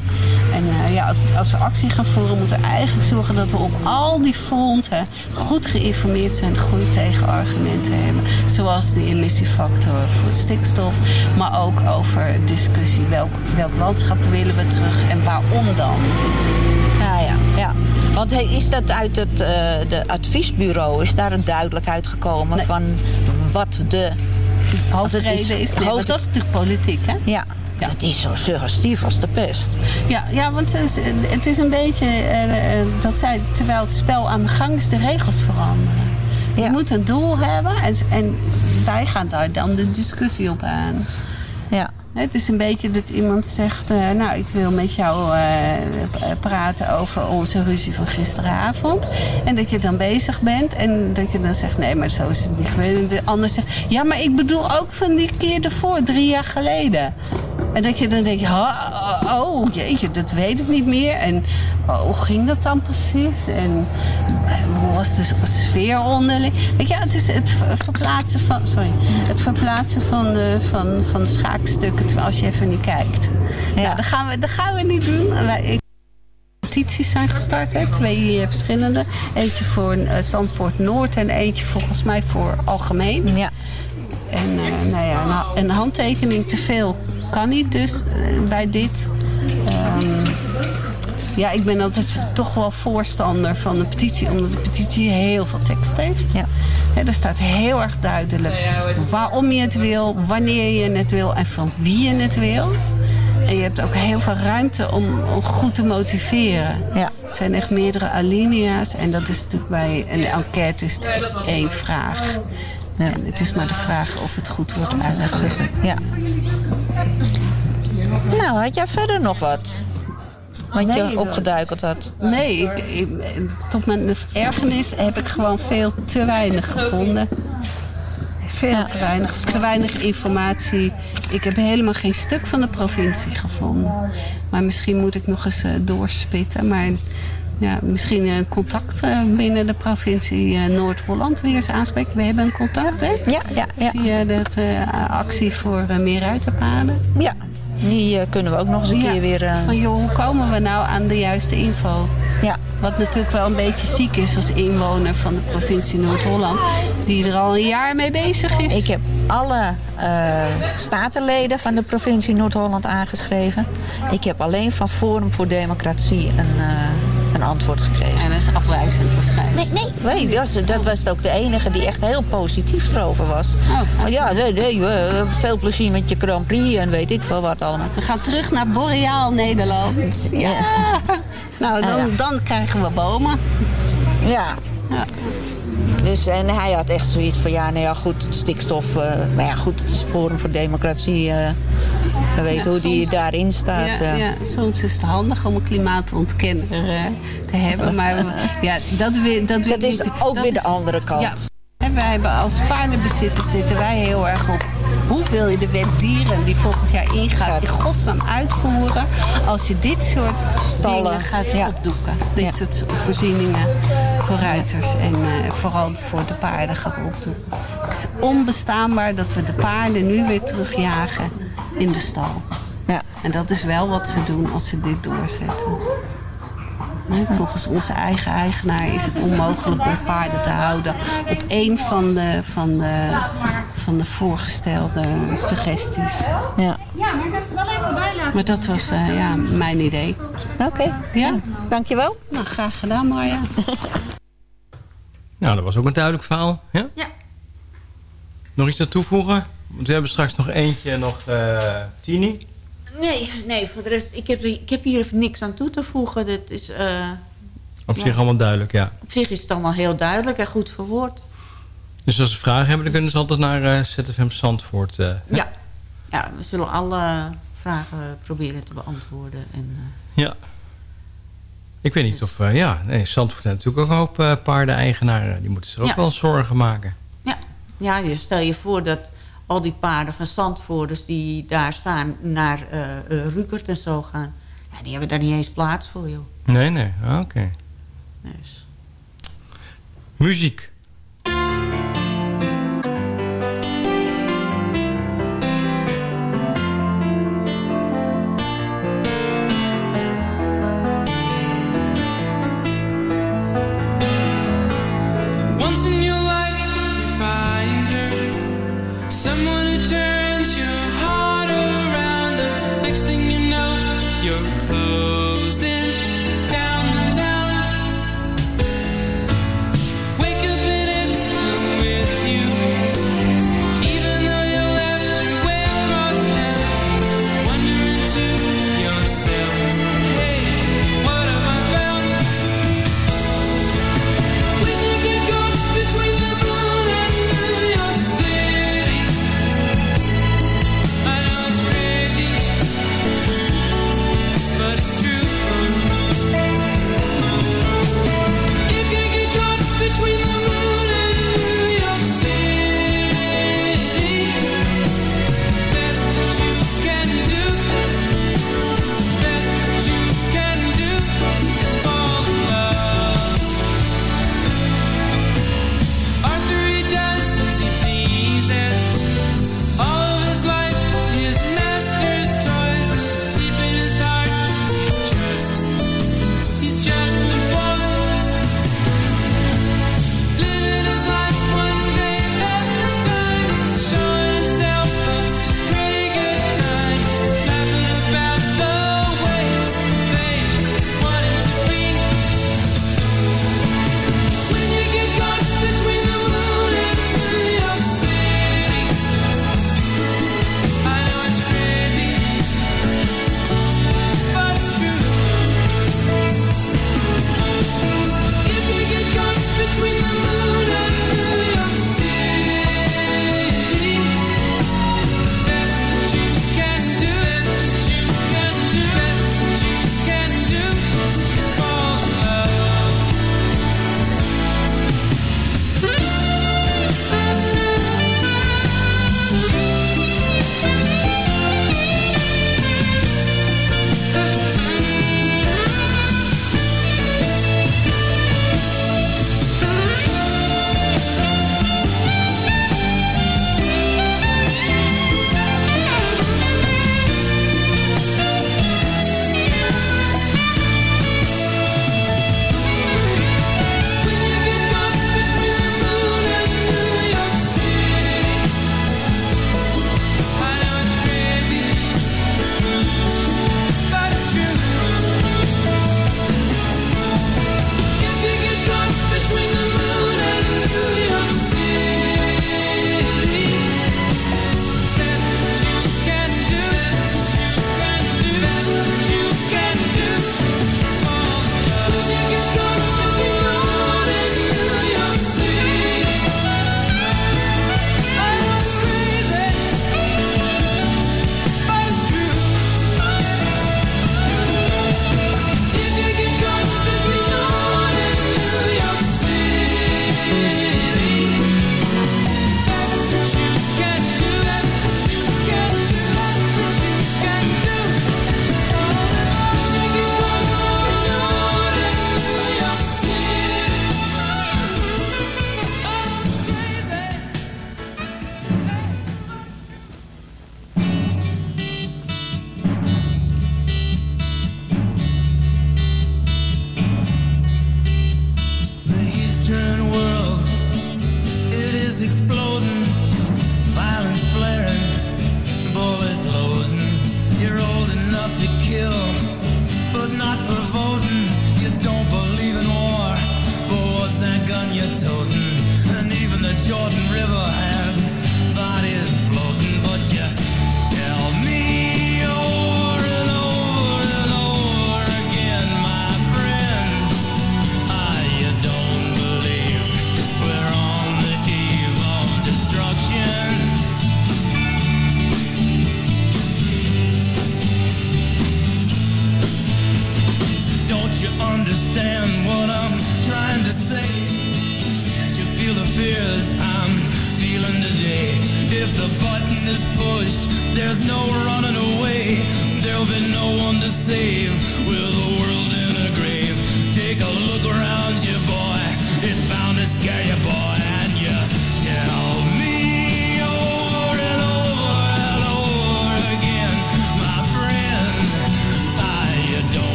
En eh, ja, als, als we actie gaan voeren, moeten we eigenlijk zorgen dat we op al die fronten goed geïnformeerd zijn, goede tegenargumenten hebben. Zoals de emissiefactor voor stikstof, maar ook over discussie welk, welk landschap willen we terug en waarom dan. Ja, ja, ja. Want hey, is dat uit het eh, de adviesbureau, is daar een duidelijkheid gekomen van wat de hoofdreden is? Nee, dat is natuurlijk politiek, hè? Ja. Dat is zo suggestief als de pest. Ja, ja want het is, het is een beetje eh, eh, dat zij, terwijl het spel aan de gang is, de regels veranderen. Je moet een doel hebben en, en wij gaan daar dan de discussie op aan. Ja. Het is een beetje dat iemand zegt, eh, nou ik wil met jou praten over onze ruzie van gisteravond. En dat je dan bezig bent en dat je dan zegt, nee maar zo is het niet. En de ander zegt, ja maar ik bedoel ook van die keer ervoor, drie jaar geleden. En dat je dan denkt, "Ha, oh jeetje, dat weet ik niet meer. En oh, hoe ging dat dan precies? En eh, hoe was de sfeer onderling? Weet je, het is het ver- verplaatsen van, sorry, het verplaatsen van de, van, van de schaakstukken als je even niet kijkt. Ja. dat, gaan we, dat gaan we niet doen. Ik- Petities zijn gestart, hè? twee eh, verschillende. Eentje voor eh, Zandvoort Noord en eentje volgens mij voor algemeen. Ja. En nou ja, nou, een handtekening te veel kan niet dus eh, bij dit. Ehm, ja, ik ben altijd toch wel voorstander van een petitie, omdat de petitie heel veel tekst heeft. Ja. Er staat heel erg duidelijk waarom je het wil, wanneer je het wil en van wie je het wil. En je hebt ook heel veel ruimte om, om goed te motiveren. Ja. Het zijn echt meerdere alinea's en dat is natuurlijk bij een enquête is één vraag. En het is maar de vraag of het goed wordt uitgevoerd. Ja. Nou, had jij verder nog wat? Wat Nee, je opgeduikeld had? Nee, ik, ik- tot mijn ergernis heb ik gewoon veel te weinig gevonden. Veel te weinig, te weinig informatie. Ik heb helemaal geen stuk van de provincie gevonden. Maar misschien moet ik nog eens eh, doorspitten. Maar ja, misschien een contact eh, binnen de provincie eh, Noord-Holland weer eens aanspreken. We hebben een contact, hè? Ja, ja, ja. Via de eh, actie voor eh, meer ruitenpaden. Ja, die eh, kunnen we ook nog eens een Ja, keer weer... eh, Van joh, hoe komen we nou aan de juiste info? Ja. Wat natuurlijk wel een beetje ziek is als inwoner van de provincie Noord-Holland. Die er al een jaar mee bezig is. Ik heb alle eh, statenleden van de provincie Noord-Holland aangeschreven. Ik heb alleen van Forum voor Democratie een, eh, een antwoord gekregen. En dat is afwijzend waarschijnlijk. Nee, nee, nee dat, was, dat was ook de enige die echt heel positief erover was. Oh. Ja, nee, nee, veel plezier met je Grand Prix en weet ik veel wat allemaal. We gaan terug naar Boreaal Nederland. Ja. Nou, dan, Ja, ja. dan krijgen we bomen. Ja. Dus, en hij had echt zoiets van, ja, nou ja, goed, stikstof. eh, maar ja, goed, het is Forum voor Democratie. eh we weten Ja, hoe die daarin staat. Ja, eh. ja, soms is het handig om een klimaatontkenner te hebben. Maar ja, dat, dat, weer Dat is niet- ook dat weer de andere kant. En wij hebben als paardenbezitters zitten wij heel erg op... hoe wil je de wet dieren die volgend jaar ingaat in godsnaam uitvoeren... als je dit soort Stallen, dingen gaat ja. opdoeken. Dit soort voorzieningen voor ruiters en eh, vooral voor de paarden gaat opdoeken. Het is onbestaanbaar dat we de paarden nu weer terugjagen in de stal. Ja. En dat is wel wat ze doen als ze dit doorzetten. Nee, Volgens onze eigen eigenaar is het onmogelijk om paarden te houden op één van de, van de, van de voorgestelde suggesties. Ja. Ja, maar dat is wel even bijlaten. Maar dat was eh, ja, mijn idee. Oké, ja. dankjewel. Nou, graag gedaan Marja. Nou, dat was ook een duidelijk verhaal. Ja? Ja. Nog iets aan toevoegen? Want we hebben straks nog eentje, nog eh Tini. Nee, nee, voor de rest, ik heb, ik heb hier niks aan toe te voegen. Dat is, eh, Op Ja. zich allemaal duidelijk, ja. op zich is het allemaal heel duidelijk en goed verwoord. Dus als ze vragen hebben, dan kunnen ze altijd naar eh, ZFM Zandvoort. Ja. ja, we zullen alle vragen proberen te beantwoorden. En, ja. Ik weet niet of... eh, ja, nee, Zandvoort heeft natuurlijk ook een hoop eh, paardeneigenaren. Die moeten zich ook Ja. wel zorgen maken. ja. ja, je stel je voor dat al die paarden van Zandvoorters die daar staan naar eh Rukert en zo gaan. Ja, die hebben daar niet eens plaats voor, joh. Nee, nee. Ah, Oké. Dus. Muziek.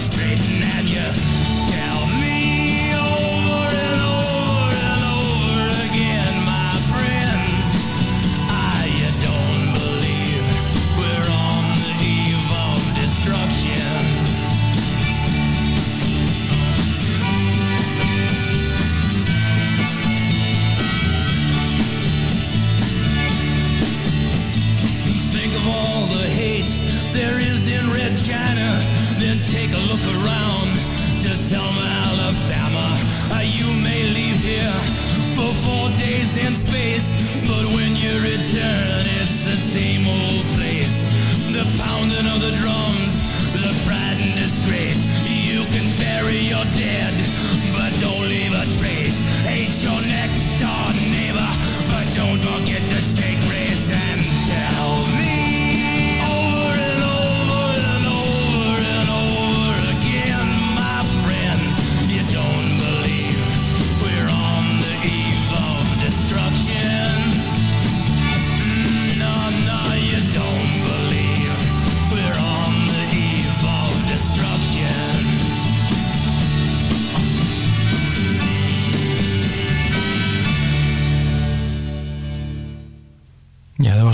street.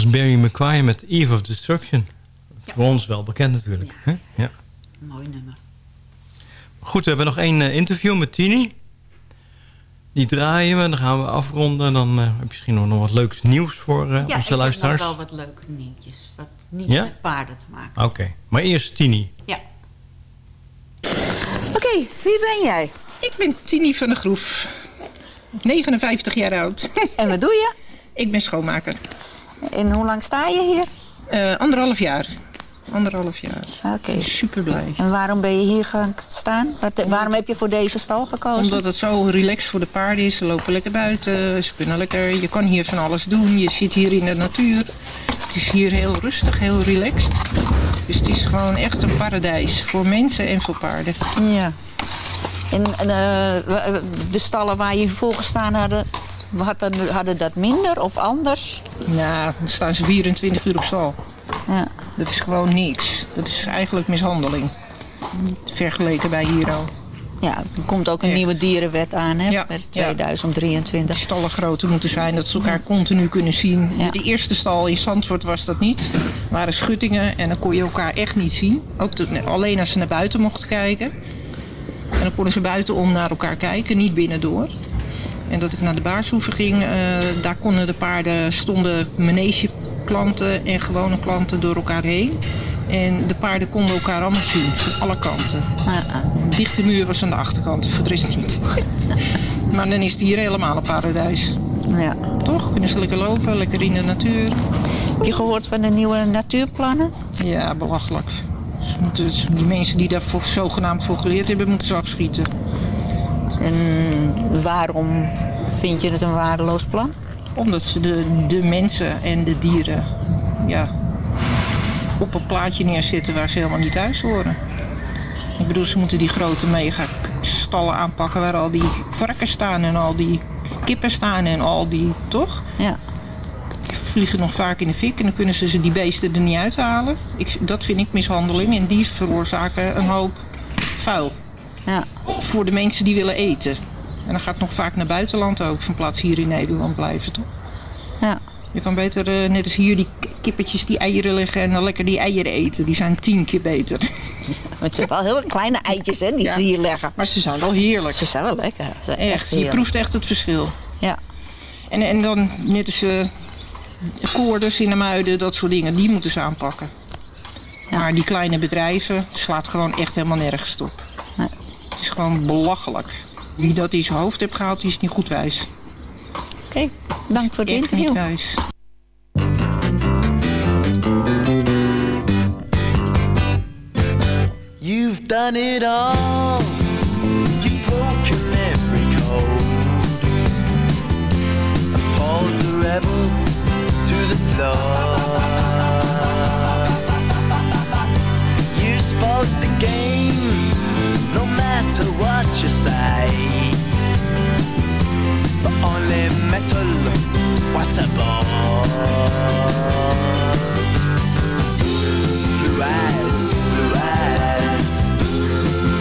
Was Barry McQuire met Eve of Destruction. Voor ons wel bekend natuurlijk. hè? Ja. Mooi nummer. Goed, we hebben nog één eh, interview met Tini. Die draaien we en dan gaan we afronden. Dan eh, heb je misschien nog, nog wat leuks nieuws voor eh, ja, onze ik heb nog luisteraars. wel wat leuke nieuwtjes. Wat niet Ja? met paarden te maken. Oké, maar eerst Tini. Ja. Oké, wie ben jij? Ik ben Tini van der Groef. 59 jaar oud. En wat doe je? Ik ben schoonmaker. En hoe lang sta je hier? Eh, anderhalf jaar. Anderhalf jaar. Oké. Super blij. En waarom ben je hier gaan staan? Wat, waarom heb je voor deze stal gekozen? Omdat het zo relaxed voor de paarden is. Ze lopen lekker buiten. Ze kunnen lekker. Je kan hier van alles doen. Je zit hier in de natuur. Het is hier heel rustig, heel relaxed. Dus het is gewoon echt een paradijs. Voor mensen en voor paarden. Ja. En eh, wa- de stallen waar je voor gestaan hadden, hadden, hadden dat minder of anders? Ja, dan staan ze 24 uur op stal. Ja. Dat is gewoon niks. Dat is eigenlijk mishandeling. Vergeleken bij hier al. Ja, er komt ook een Echt. nieuwe dierenwet aan, hè? Ja, Per ja. 2023. De stallen groter moeten zijn, dat ze elkaar continu kunnen zien. De eerste stal in Zandvoort was dat niet. Er waren schuttingen en dan kon je elkaar echt niet zien. Ook alleen als ze naar buiten mochten kijken. En dan konden ze buitenom naar elkaar kijken, niet binnendoor. En dat ik naar de baarshoeven ging, eh, daar konden de paarden, stonden manegeklanten en gewone klanten door elkaar heen. En de paarden konden elkaar allemaal zien, van alle kanten. Een dichte muur was aan de achterkant, voor de rest niet. maar dan is het hier helemaal een paradijs. Ja. Toch? Kunnen ze lekker lopen, lekker in de natuur. Heb je gehoord van de nieuwe natuurplannen? Ja, belachelijk. Ze moeten, die mensen die daar voor, zogenaamd voor geleerd hebben, moeten ze afschieten. En waarom vind je het een waardeloos plan? Omdat ze de, de mensen en de dieren ja, op een plaatje neerzetten waar ze helemaal niet thuis horen. Ik bedoel, ze moeten die grote megastallen aanpakken waar al die varkens staan en al die kippen staan en al die, toch? Ja. Die vliegen nog vaak in de fik en dan kunnen ze ze die beesten er niet uithalen. Ik, dat vind ik mishandeling en die veroorzaken een hoop vuil. Ja. Voor de mensen die willen eten. En dan gaat het nog vaak naar buitenland ook, van plaats hier in Nederland blijven, toch? Ja. Je kan beter, eh, net als hier, die kippetjes die eieren leggen en dan lekker die eieren eten. Die zijn tien keer beter. Het zijn wel hele kleine eitjes hè, die Ja. ze hier leggen. Maar ze zijn wel heerlijk. Ze zijn wel lekker. Ze zijn Echt, je heerlijk. proeft echt het verschil. Ja. En, en dan net als uh, koorders in de muiden, dat soort dingen, die moeten ze aanpakken. Maar die kleine bedrijven slaat gewoon echt helemaal nergens op. Gewoon belachelijk. Wie dat in zijn hoofd heeft gehaald, die is niet goed wijs. Oké, dank voor het interview. niet wijs. You've done it all. You've broken every code. The rebel to the floor. You spoke the game, say. But only metal, what a bore. Blue eyes, blue eyes.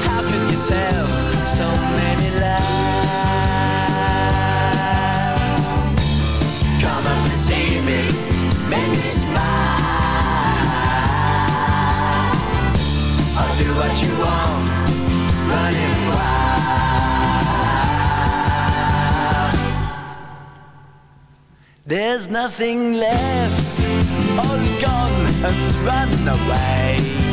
How can you tell so many lies? There's nothing left, all gone and run away.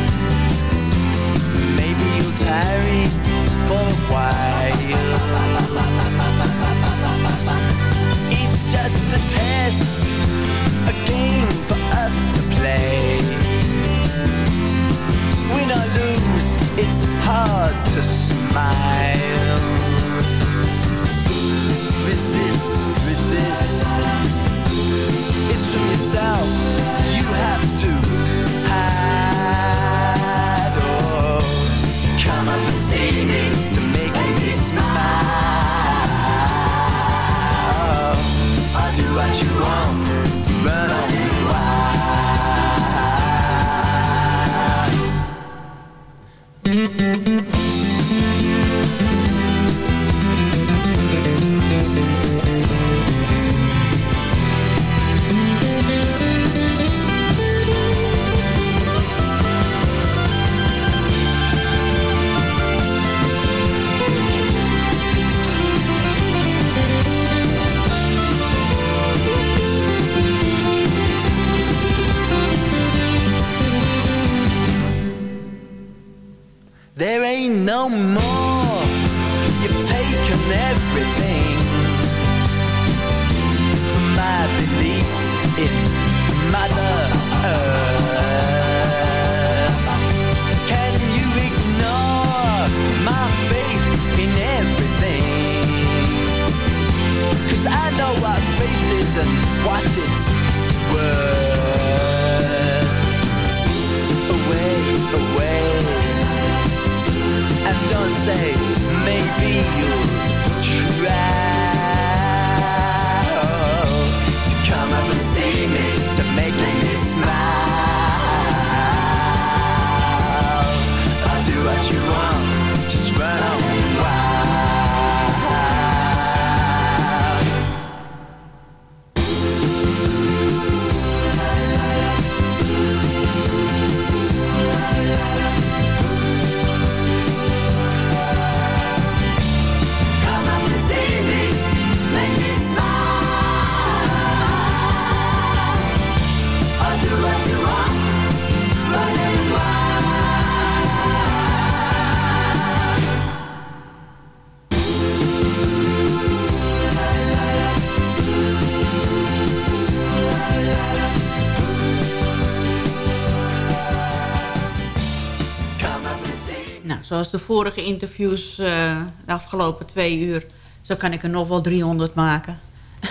Zoals de vorige interviews eh, de afgelopen twee uur... zo kan ik er nog wel 300 maken.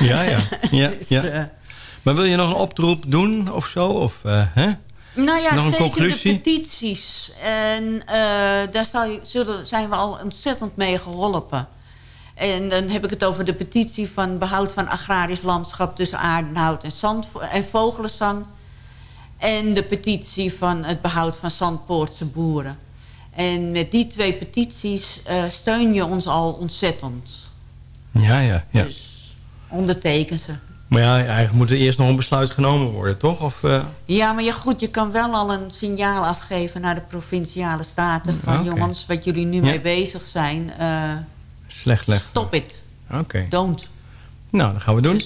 Ja, ja. ja, Dus, ja. eh, Maar wil je nog een oproep doen of zo? Of, eh, hè? Nou ja, Nog een conclusie? de petities. En daar zal zullen, zijn we al ontzettend mee geholpen. En dan heb ik het over de petitie van behoud van agrarisch landschap... tussen Aardenhout en, Zand, en Vogelenzang. En de petitie van het behoud van Zandpoortse boeren. En met die twee petities eh, steun je ons al ontzettend. Ja, ja, ja. Onderteken ze. Maar ja, eigenlijk moet er eerst nog een besluit genomen worden, toch? Of, eh, Ja, maar ja, goed, je kan wel al een signaal afgeven naar de provinciale staten... van jongens, wat jullie nu Ja. mee bezig zijn, eh, slecht leggen? stop it. Oké. Don't. Nou, dat gaan we doen.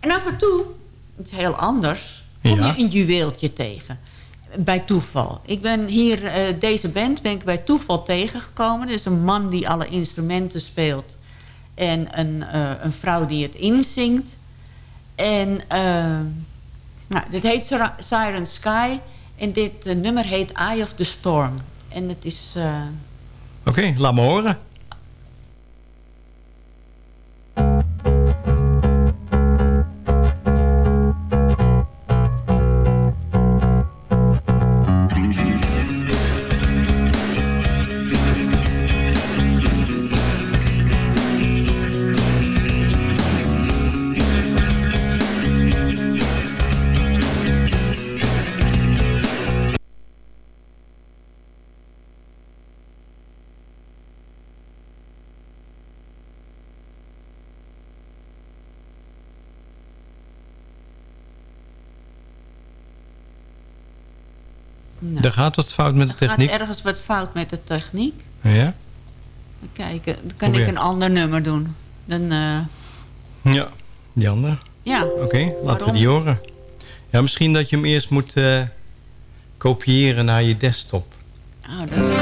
En af en toe, het is heel anders, kom Ja. je een juweeltje tegen. Bij toeval. Ik ben hier, eh, deze band ben ik bij toeval tegengekomen. Er is een man die alle instrumenten speelt. En een, eh, een vrouw die het inzingt. En eh, nou, dit heet Siren Sky. En dit nummer heet Eye of the Storm. En het is... Oké, laat me horen. Nou, Er gaat wat fout met de er techniek. gaat ergens wat fout met de techniek. Ja? Kijken, dan kan Probeer. ik een ander nummer doen. Dan, eh, Ja, die andere. ja. Oké, laten we die horen. Ja, misschien dat je hem eerst moet eh, kopiëren naar je desktop. Oh, dat is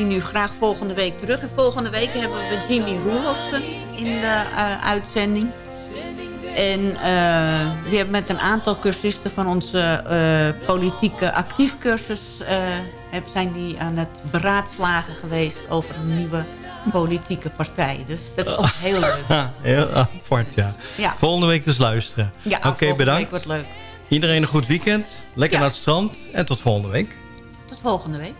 zien u graag volgende week terug. En volgende week hebben we Jimmy Roelofsen in de eh, uitzending. En eh die hebben met een aantal cursisten van onze eh, politieke actiefcursus... eh, zijn die aan het beraadslagen geweest over een nieuwe politieke partij. Dus dat is ook heel leuk. Heel apart, ja. Ja. Volgende week dus luisteren. Ja, Oké, volgende bedankt. week wordt leuk. Iedereen een goed weekend. Lekker Ja. naar het strand. En tot volgende week. Tot volgende week.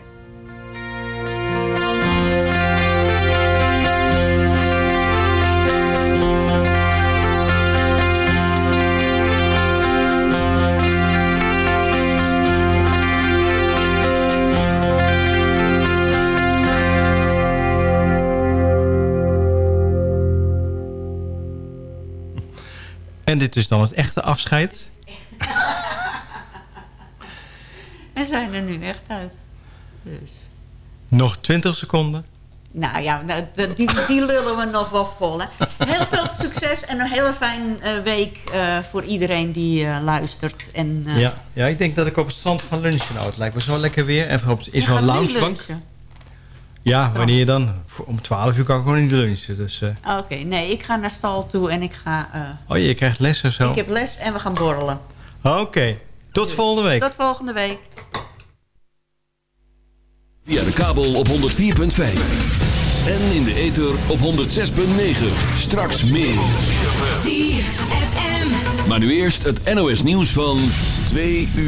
En dit is dan het echte afscheid. We zijn er nu echt uit. Dus. Nog 20 seconden. Nou ja, nou, die, die lullen we nog wel vol. Hè. Heel veel succes en een hele fijne eh, week eh, voor iedereen die eh, luistert. En, Ja. ja, ik denk dat ik op het strand ga lunchen. Nou, het lijkt me zo lekker weer. Even op, gaat nu loungebank. lunchen. Ja, wanneer je dan? Om 12 uur kan ik gewoon niet lunchen. Dus, eh, Oké, nee, ik ga naar stal toe en ik ga... eh, oh, je krijgt les of zo? Ik heb les en we gaan borrelen. Oké, tot volgende week. Tot volgende week. Via de kabel op 104.5. En in de ether op 106.9. Straks meer. Maar nu eerst het NOS nieuws van 2 uur.